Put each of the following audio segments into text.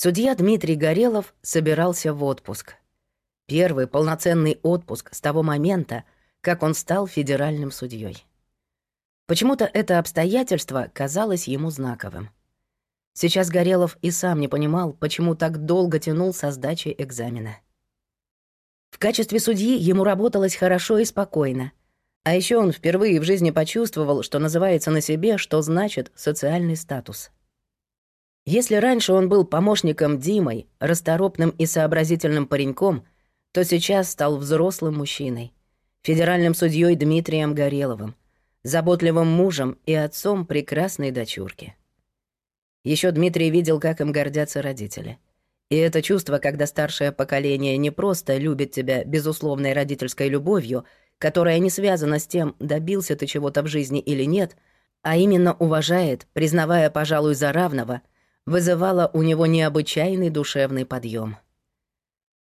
Судья Дмитрий Горелов собирался в отпуск. Первый полноценный отпуск с того момента, как он стал федеральным судьей. Почему-то это обстоятельство казалось ему знаковым. Сейчас Горелов и сам не понимал, почему так долго тянул со сдачей экзамена. В качестве судьи ему работалось хорошо и спокойно. А еще он впервые в жизни почувствовал, что называется на себе, что значит социальный статус. Если раньше он был помощником Димой, расторопным и сообразительным пареньком, то сейчас стал взрослым мужчиной, федеральным судьей Дмитрием Гореловым, заботливым мужем и отцом прекрасной дочурки. Еще Дмитрий видел, как им гордятся родители. И это чувство, когда старшее поколение не просто любит тебя безусловной родительской любовью, которая не связана с тем, добился ты чего-то в жизни или нет, а именно уважает, признавая, пожалуй, за равного, вызывало у него необычайный душевный подъем.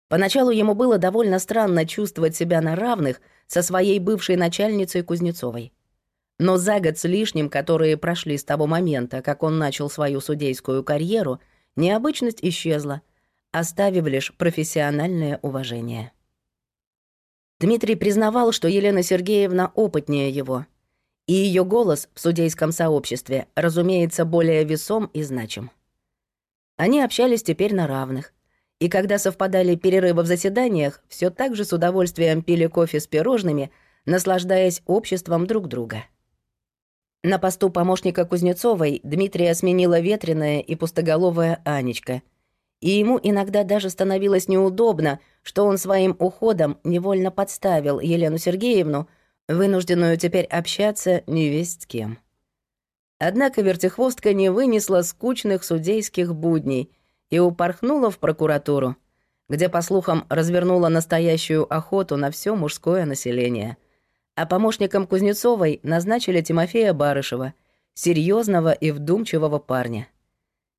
Поначалу ему было довольно странно чувствовать себя на равных со своей бывшей начальницей Кузнецовой. Но за год с лишним, которые прошли с того момента, как он начал свою судейскую карьеру, необычность исчезла, оставив лишь профессиональное уважение. Дмитрий признавал, что Елена Сергеевна опытнее его, и ее голос в судейском сообществе, разумеется, более весом и значим. Они общались теперь на равных, и когда совпадали перерывы в заседаниях, все так же с удовольствием пили кофе с пирожными, наслаждаясь обществом друг друга. На посту помощника Кузнецовой Дмитрия сменила ветреная и пустоголовая Анечка. И ему иногда даже становилось неудобно, что он своим уходом невольно подставил Елену Сергеевну, вынужденную теперь общаться невесть с кем. Однако вертихвостка не вынесла скучных судейских будней и упорхнула в прокуратуру, где, по слухам, развернула настоящую охоту на все мужское население — а помощником Кузнецовой назначили Тимофея Барышева, серьезного и вдумчивого парня.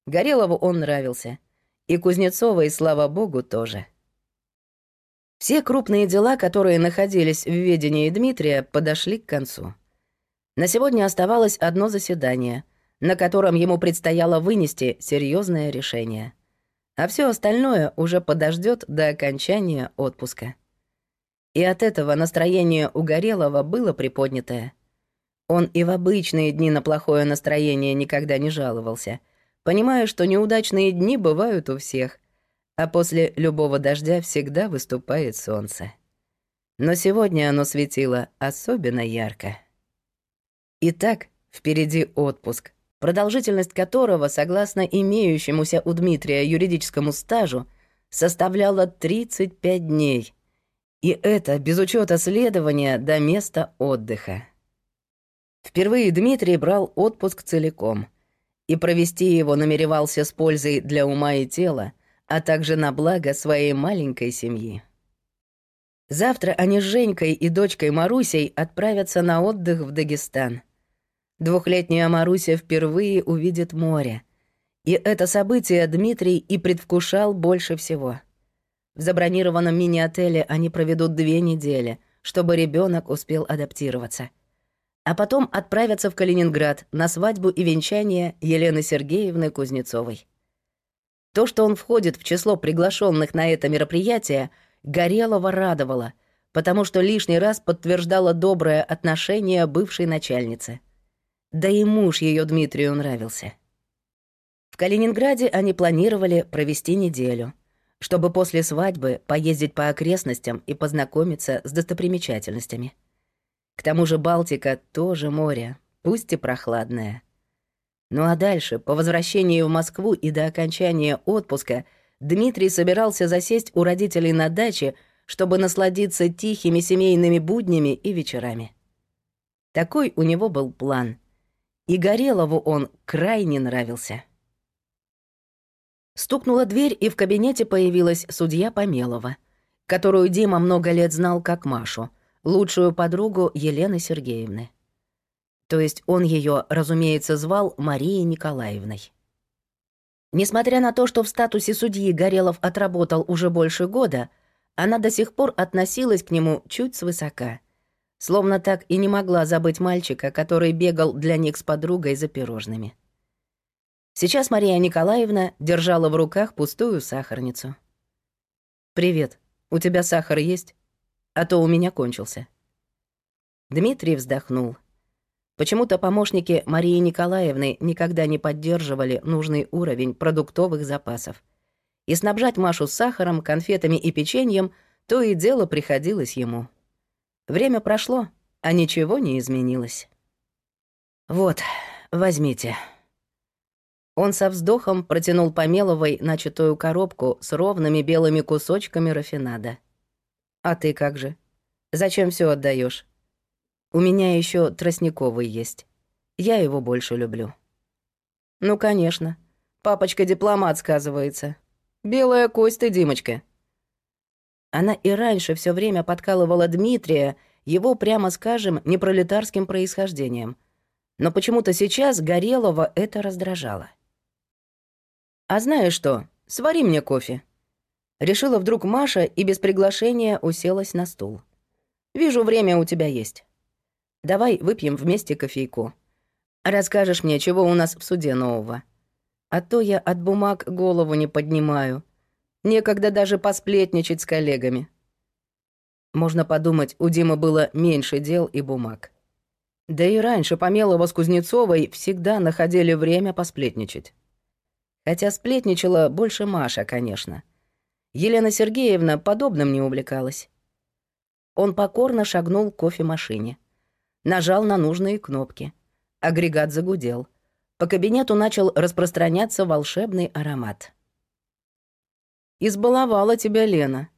Горелову он нравился. И Кузнецовой, слава богу, тоже. Все крупные дела, которые находились в ведении Дмитрия, подошли к концу. На сегодня оставалось одно заседание, на котором ему предстояло вынести серьезное решение. А все остальное уже подождет до окончания отпуска. И от этого настроение у Горелого было приподнятое. Он и в обычные дни на плохое настроение никогда не жаловался, понимая, что неудачные дни бывают у всех, а после любого дождя всегда выступает солнце. Но сегодня оно светило особенно ярко. Итак, впереди отпуск, продолжительность которого, согласно имеющемуся у Дмитрия юридическому стажу, составляла 35 дней, и это без учета следования до места отдыха. Впервые Дмитрий брал отпуск целиком и провести его намеревался с пользой для ума и тела, а также на благо своей маленькой семьи. Завтра они с Женькой и дочкой Марусей отправятся на отдых в Дагестан. Двухлетняя Маруся впервые увидит море. И это событие Дмитрий и предвкушал больше всего — в забронированном мини-отеле они проведут две недели, чтобы ребенок успел адаптироваться. А потом отправятся в Калининград на свадьбу и венчание Елены Сергеевны Кузнецовой. То, что он входит в число приглашенных на это мероприятие, Горелого радовало, потому что лишний раз подтверждало доброе отношение бывшей начальницы. Да и муж ее Дмитрию нравился. В Калининграде они планировали провести неделю — чтобы после свадьбы поездить по окрестностям и познакомиться с достопримечательностями. К тому же Балтика тоже море, пусть и прохладное. Ну а дальше, по возвращении в Москву и до окончания отпуска, Дмитрий собирался засесть у родителей на даче, чтобы насладиться тихими семейными буднями и вечерами. Такой у него был план. И Горелову он крайне нравился. Стукнула дверь, и в кабинете появилась судья Помелова, которую Дима много лет знал как Машу, лучшую подругу Елены Сергеевны. То есть он ее, разумеется, звал Марией Николаевной. Несмотря на то, что в статусе судьи Горелов отработал уже больше года, она до сих пор относилась к нему чуть свысока. Словно так и не могла забыть мальчика, который бегал для них с подругой за пирожными. Сейчас Мария Николаевна держала в руках пустую сахарницу. «Привет. У тебя сахар есть? А то у меня кончился». Дмитрий вздохнул. Почему-то помощники Марии Николаевны никогда не поддерживали нужный уровень продуктовых запасов. И снабжать Машу сахаром, конфетами и печеньем то и дело приходилось ему. Время прошло, а ничего не изменилось. «Вот, возьмите», он со вздохом протянул Помеловой начатую коробку с ровными белыми кусочками рафинада. «А ты как же? Зачем все отдаешь? У меня еще тростниковый есть. Я его больше люблю». «Ну, конечно. Папочка-дипломат, сказывается. Белая кость ты, Димочка». Она и раньше все время подкалывала Дмитрия, его, прямо скажем, непролетарским происхождением. Но почему-то сейчас Горелого это раздражало. «А знаешь что? Свари мне кофе». Решила вдруг Маша и без приглашения уселась на стул. «Вижу, время у тебя есть. Давай выпьем вместе кофейку. Расскажешь мне, чего у нас в суде нового. А то я от бумаг голову не поднимаю. Некогда даже посплетничать с коллегами». Можно подумать, у Димы было меньше дел и бумаг. Да и раньше Помелова с Кузнецовой всегда находили время посплетничать. Хотя сплетничала больше Маша, конечно. Елена Сергеевна подобным не увлекалась. Он покорно шагнул к кофемашине. Нажал на нужные кнопки. Агрегат загудел. По кабинету начал распространяться волшебный аромат. «Избаловала тебя Лена.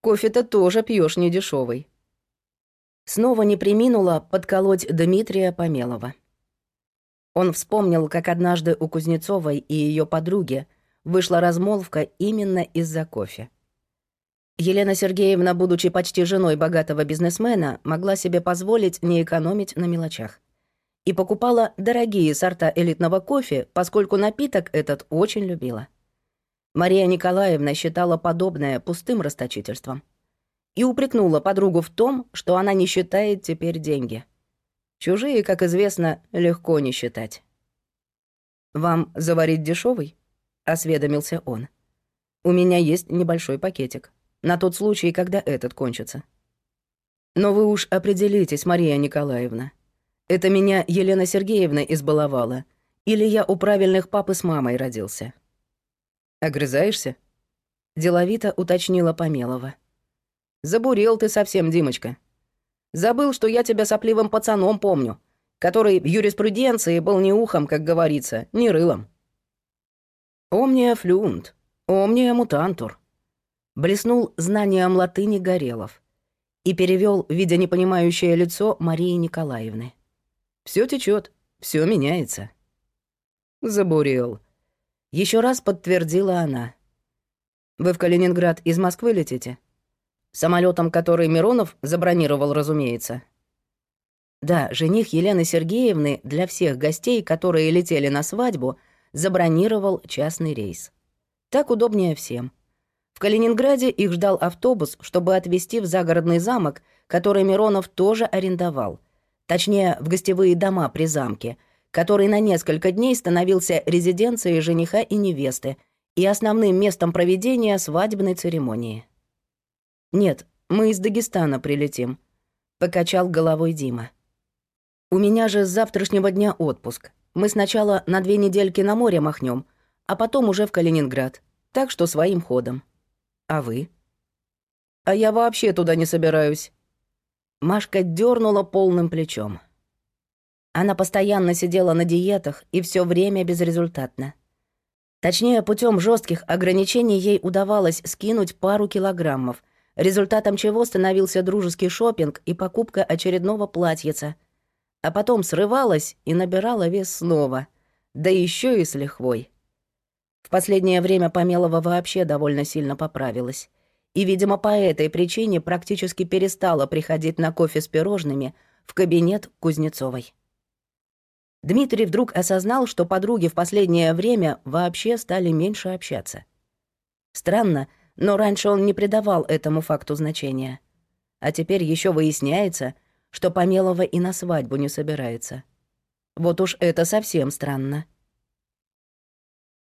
Кофе-то тоже пьешь недешевый. Снова не приминула подколоть Дмитрия Помелова. Он вспомнил, как однажды у Кузнецовой и ее подруги вышла размолвка именно из-за кофе. Елена Сергеевна, будучи почти женой богатого бизнесмена, могла себе позволить не экономить на мелочах. И покупала дорогие сорта элитного кофе, поскольку напиток этот очень любила. Мария Николаевна считала подобное пустым расточительством. И упрекнула подругу в том, что она не считает теперь деньги – Чужие, как известно, легко не считать. «Вам заварить дешевый? осведомился он. «У меня есть небольшой пакетик. На тот случай, когда этот кончится». «Но вы уж определитесь, Мария Николаевна. Это меня Елена Сергеевна избаловала, или я у правильных папы с мамой родился?» «Огрызаешься?» — деловито уточнила Помелова. «Забурел ты совсем, Димочка. Забыл, что я тебя сопливым пацаном помню, который в юриспруденции был не ухом, как говорится, не рылом. Омния флюнт, омния мутантур. Блеснул знанием латыни Горелов и перевел, видя непонимающее лицо Марии Николаевны. Все течет, все меняется. Забурел. Еще раз подтвердила она. Вы в Калининград из Москвы летите? Самолетом, который Миронов забронировал, разумеется. Да, жених Елены Сергеевны для всех гостей, которые летели на свадьбу, забронировал частный рейс. Так удобнее всем. Калининграде их ждал автобус, чтобы отвезти в загородный замок, который Миронов тоже арендовал. Точнее, в гостевые дома при замке, который на несколько дней становился резиденцией жениха и невесты и основным местом проведения свадебной церемонии. «Нет, мы из Дагестана прилетим», — покачал головой Дима. «У меня же с завтрашнего дня отпуск. Мы сначала на две недельки на море махнем, а потом уже в Калининград. Так что своим ходом. А вы?» «А я вообще туда не собираюсь». Машка дернула полным плечом. Она постоянно сидела на диетах и все время безрезультатно. Точнее, путем жестких ограничений ей удавалось скинуть пару килограммов — результатом чего становился дружеский шопинг и покупка очередного платьица. А потом срывалась и набирала вес снова, да еще и с лихвой. В последнее время Помелова вообще довольно сильно поправилась. И, видимо, по этой причине практически перестала приходить на кофе с пирожными в кабинет Кузнецовой. Дмитрий вдруг осознал, что подруги в последнее время вообще стали меньше общаться. Странно, но раньше он не придавал этому факту значения. А теперь еще выясняется, что Помелова и на свадьбу не собирается. Вот уж это совсем странно.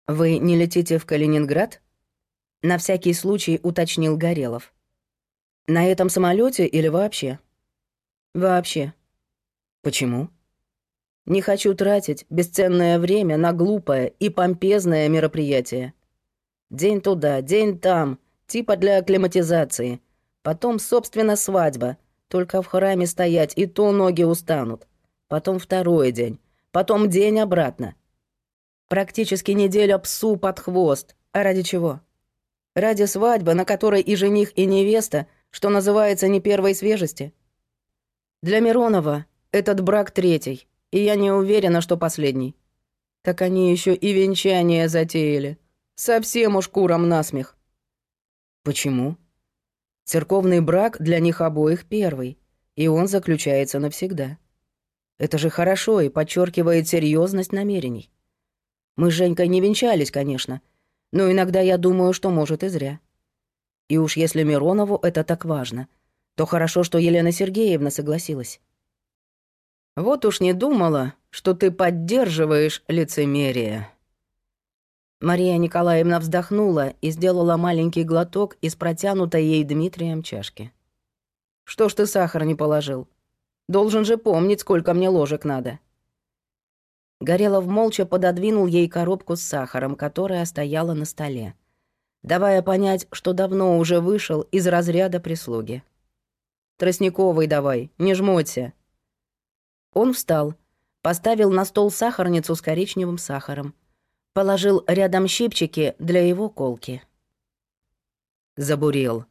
«Вы не летите в Калининград?» На всякий случай уточнил Горелов. «На этом самолете или вообще?» «Вообще». «Почему?» «Не хочу тратить бесценное время на глупое и помпезное мероприятие. День туда, день там, типа для акклиматизации. Потом, собственно, свадьба. Только в храме стоять, и то ноги устанут. Потом второй день. Потом день обратно. Практически неделя псу под хвост. А ради чего? Ради свадьбы, на которой и жених, и невеста, что называется, не первой свежести. Для Миронова этот брак третий, и я не уверена, что последний. Так они еще и венчание затеяли. Совсем уж куром насмех. Почему? Церковный брак для них обоих первый, и он заключается навсегда. Это же хорошо и подчеркивает серьезность намерений. Мы с Женькой не венчались, конечно, но иногда я думаю, что может и зря. И уж если Миронову это так важно, то хорошо, что Елена Сергеевна согласилась. Вот уж не думала, что ты поддерживаешь лицемерие. Мария Николаевна вздохнула и сделала маленький глоток из протянутой ей Дмитрием чашки. «Что ж ты сахар не положил? Должен же помнить, сколько мне ложек надо». Горелов молча пододвинул ей коробку с сахаром, которая стояла на столе, давая понять, что давно уже вышел из разряда прислуги. «Тростниковый давай, не жмоться». Он встал, поставил на стол сахарницу с коричневым сахаром, Положил рядом щипчики для его колки. Забурел.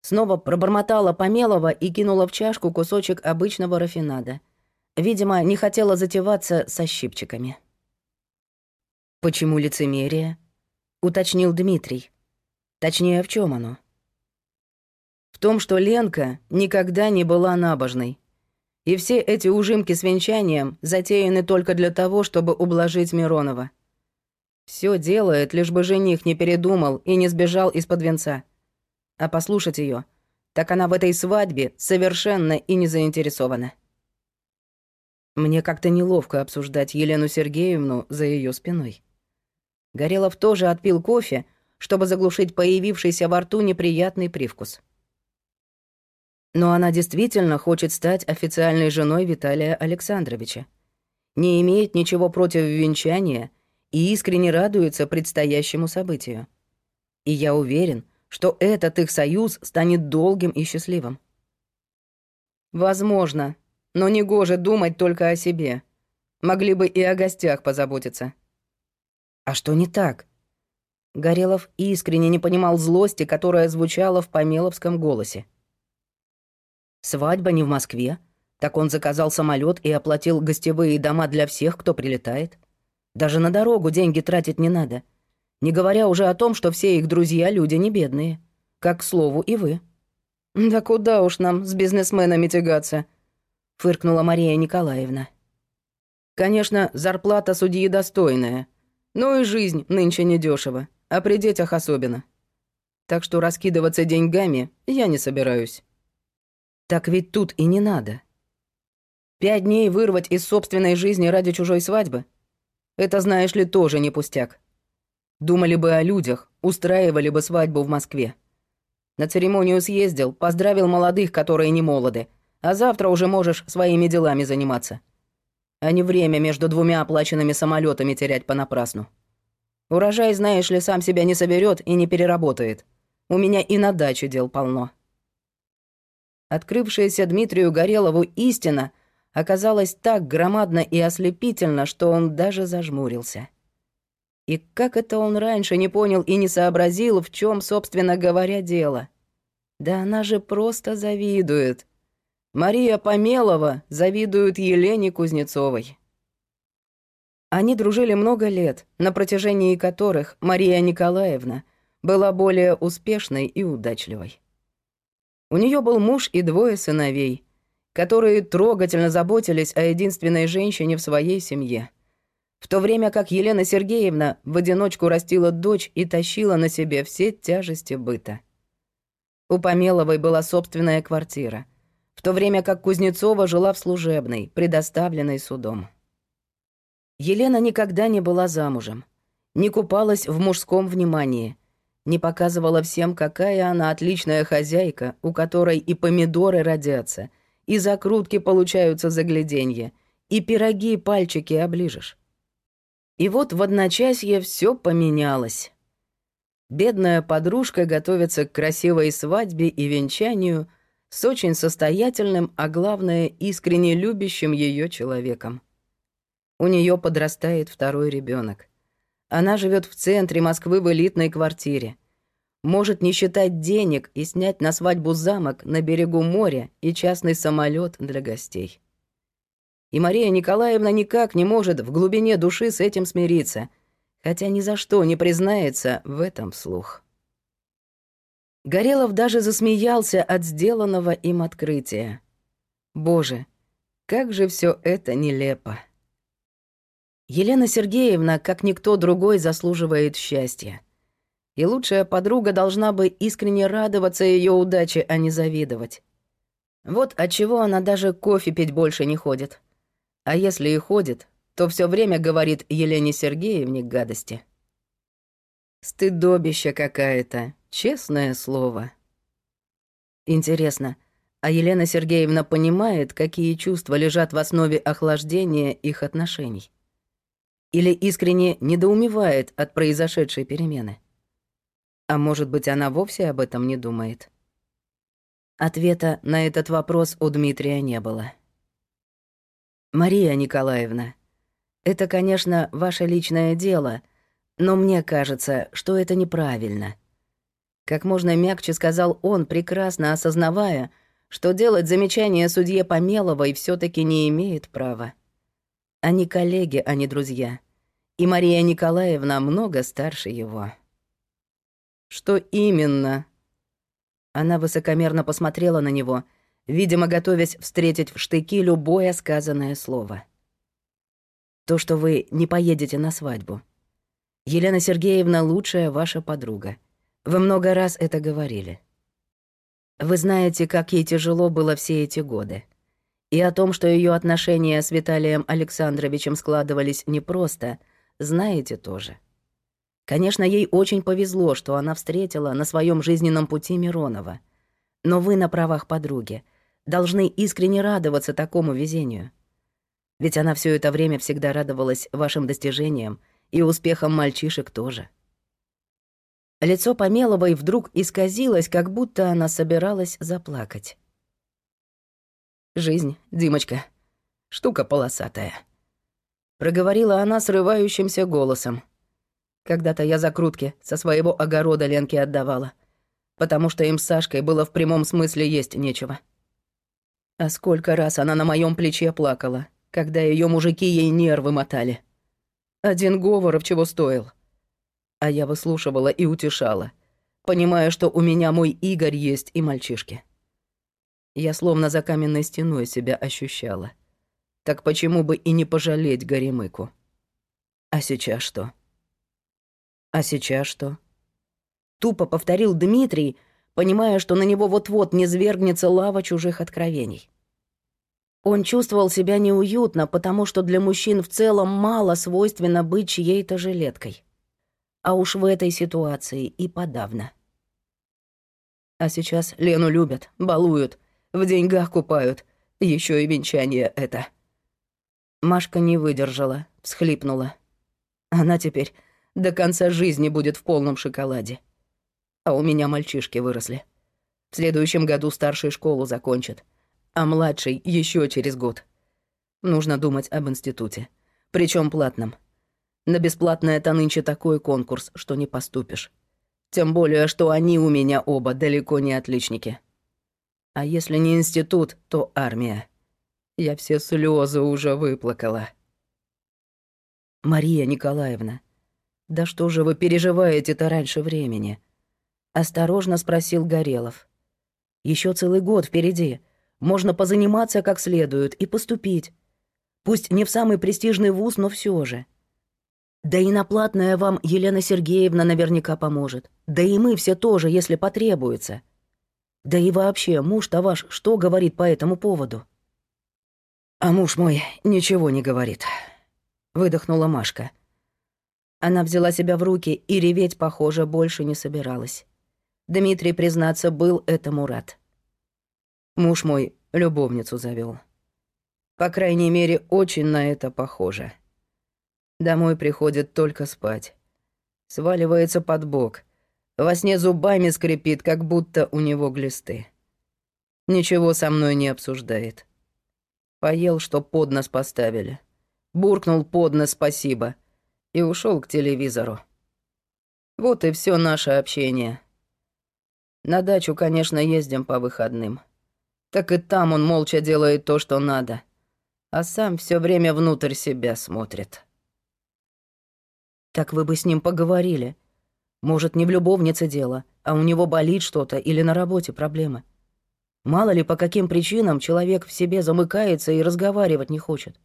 Снова пробормотала Помелова и кинула в чашку кусочек обычного рафинада. Видимо, не хотела затеваться со щипчиками. «Почему лицемерие?» — уточнил Дмитрий. Точнее, в чем оно? В том, что Ленка никогда не была набожной. И все эти ужимки с венчанием затеяны только для того, чтобы ублажить Миронова. Все делает, лишь бы жених не передумал и не сбежал из-под венца. А послушать ее, так она в этой свадьбе совершенно и не заинтересована. Мне как-то неловко обсуждать Елену Сергеевну за ее спиной. Горелов тоже отпил кофе, чтобы заглушить появившийся во рту неприятный привкус. Но она действительно хочет стать официальной женой Виталия Александровича. Не имеет ничего против венчания — и искренне радуются предстоящему событию. И я уверен, что этот их союз станет долгим и счастливым. Возможно, но не гоже думать только о себе. Могли бы и о гостях позаботиться. А что не так? Горелов искренне не понимал злости, которая звучала в помеловском голосе. Свадьба не в Москве, так он заказал самолет и оплатил гостевые дома для всех, кто прилетает. Даже на дорогу деньги тратить не надо. Не говоря уже о том, что все их друзья люди не бедные. Как, к слову, и вы. «Да куда уж нам с бизнесменами тягаться?» — фыркнула Мария Николаевна. «Конечно, зарплата судьи достойная, но и жизнь нынче недешево, а при детях особенно. Так что раскидываться деньгами я не собираюсь». «Так ведь тут и не надо. Пять дней вырвать из собственной жизни ради чужой свадьбы? Это, знаешь ли, тоже не пустяк. Думали бы о людях, устраивали бы свадьбу в Москве. На церемонию съездил, поздравил молодых, которые не молоды, а завтра уже можешь своими делами заниматься. А не время между двумя оплаченными самолетами терять понапрасну. Урожай, знаешь ли, сам себя не соберет и не переработает. У меня и на даче дел полно. Открывшаяся Дмитрию Горелову истина — оказалось так громадно и ослепительно, что он даже зажмурился. И как это он раньше не понял и не сообразил, в чем, собственно говоря, дело? Да она же просто завидует. Мария Помелова завидует Елене Кузнецовой. Они дружили много лет, на протяжении которых Мария Николаевна была более успешной и удачливой. У нее был муж и двое сыновей, которые трогательно заботились о единственной женщине в своей семье. В то время как Елена Сергеевна в одиночку растила дочь и тащила на себе все тяжести быта. У Помеловой была собственная квартира, в то время как Кузнецова жила в служебной, предоставленной судом. Елена никогда не была замужем. не купалась в мужском внимании, не показывала всем, какая она отличная хозяйка, у которой и помидоры родятся, и закрутки получаются загляденье, и пироги пальчики оближешь. И вот в одночасье все поменялось. Бедная подружка готовится к красивой свадьбе и венчанию с очень состоятельным, а главное, искренне любящим ее человеком. У нее подрастает второй ребенок. Она живет в центре Москвы в элитной квартире. Может не считать денег и снять на свадьбу замок на берегу моря и частный самолет для гостей. И Мария Николаевна никак не может в глубине души с этим смириться, хотя ни за что не признается в этом вслух. Горелов даже засмеялся от сделанного им открытия. Боже, как же все это нелепо. Елена Сергеевна, как никто другой, заслуживает счастья. И лучшая подруга должна бы искренне радоваться ее удаче, а не завидовать. Вот отчего она даже кофе пить больше не ходит. А если и ходит, то все время говорит Елене Сергеевне гадости. Стыдобище какая-то, честное слово. Интересно, а Елена Сергеевна понимает, какие чувства лежат в основе охлаждения их отношений? Или искренне недоумевает от произошедшей перемены? А может быть, она вовсе об этом не думает? Ответа на этот вопрос у Дмитрия не было. «Мария Николаевна, это, конечно, ваше личное дело, но мне кажется, что это неправильно». Как можно мягче сказал он, прекрасно осознавая, что делать замечание судье Помеловой все таки не имеет права. Они коллеги, а не друзья и Мария Николаевна много старше его. Что именно? Она высокомерно посмотрела на него, видимо, готовясь встретить в штыки любое сказанное слово. То, что вы не поедете на свадьбу. Елена Сергеевна лучшая ваша подруга. Вы много раз это говорили. Вы знаете, как ей тяжело было все эти годы. И о том, что ее отношения с Виталием Александровичем складывались непросто — знаете тоже. Конечно, ей очень повезло, что она встретила на своем жизненном пути Миронова. Но вы на правах подруги должны искренне радоваться такому везению. Ведь она все это время всегда радовалась вашим достижениям и успехам мальчишек тоже. Лицо Помеловой вдруг исказилось, как будто она собиралась заплакать. «Жизнь, Димочка, штука полосатая», проговорила она срывающимся голосом. Когда-то я закрутки со своего огорода Ленке отдавала, потому что им с Сашкой было в прямом смысле есть нечего. А сколько раз она на моем плече плакала, когда ее мужики ей нервы мотали. Один Говоров чего стоил. А я выслушивала и утешала, понимая, что у меня мой Игорь есть и мальчишки. Я словно за каменной стеной себя ощущала — так почему бы и не пожалеть Горемыку? А сейчас что? А сейчас что? Тупо повторил Дмитрий, понимая, что на него вот-вот не свергнется лава чужих откровений. Он чувствовал себя неуютно, потому что для мужчин в целом мало свойственно быть чьей-то жилеткой. А уж в этой ситуации и подавно. А сейчас Лену любят, балуют, в деньгах купают, еще и венчание это. Машка не выдержала, всхлипнула. Она теперь до конца жизни будет в полном шоколаде. А у меня мальчишки выросли. В следующем году старшую школу закончат, а младший еще через год. Нужно думать об институте, причем платном. На бесплатное это нынче такой конкурс, что не поступишь. Тем более, что они у меня оба далеко не отличники. А если не институт, то армия. Я все слезы уже выплакала. Мария Николаевна, да что же вы переживаете-то раньше времени? Осторожно спросил Горелов. Еще целый год впереди. Можно позаниматься как следует и поступить. Пусть не в самый престижный вуз, но все же. Да и на платное вам Елена Сергеевна наверняка поможет. Да и мы все тоже, если потребуется. Да и вообще, муж-то ваш что говорит по этому поводу?» А муж мой ничего не говорит. Выдохнула Машка. Она взяла себя в руки и реветь, похоже, больше не собиралась. Дмитрий, признаться, был этому рад. Муж мой любовницу завел. По крайней мере, очень на это похоже. Домой приходит только спать. Сваливается под бок. Во сне зубами скрипит, как будто у него глисты. Ничего со мной не обсуждает. Поел, что под нос поставили. Буркнул под нос спасибо. И ушел к телевизору. Вот и все наше общение. На дачу, конечно, ездим по выходным. Так и там он молча делает то, что надо. А сам все время внутрь себя смотрит. Так вы бы с ним поговорили. Может, не в любовнице дело, а у него болит что-то или на работе проблемы. Мало ли, по каким причинам человек в себе замыкается и разговаривать не хочет.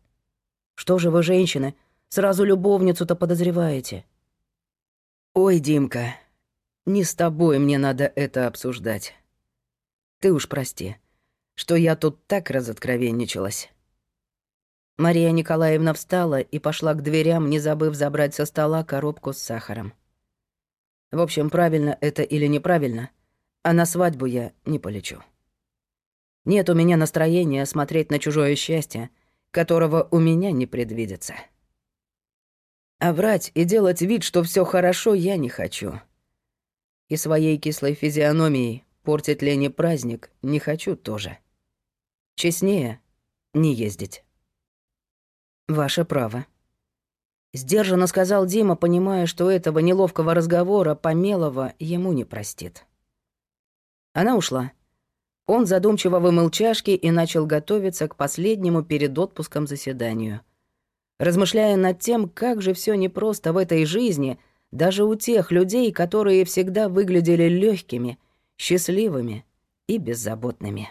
Что же вы, женщины, сразу любовницу-то подозреваете? Ой, Димка, не с тобой мне надо это обсуждать. Ты уж прости, что я тут так разоткровенничалась. Мария Николаевна встала и пошла к дверям, не забыв забрать со стола коробку с сахаром. В общем, правильно это или неправильно, а на свадьбу я не полечу. Нет у меня настроения смотреть на чужое счастье, которого у меня не предвидится. А врать и делать вид, что все хорошо, я не хочу. И своей кислой физиономией портить Лене праздник не хочу тоже. Честнее не ездить. Ваше право. Сдержанно сказал Дима, понимая, что этого неловкого разговора Помелова ему не простит. Она ушла. Он задумчиво вымыл чашки и начал готовиться к последнему перед отпуском заседанию. Размышляя над тем, как же все непросто в этой жизни, даже у тех людей, которые всегда выглядели легкими, счастливыми и беззаботными.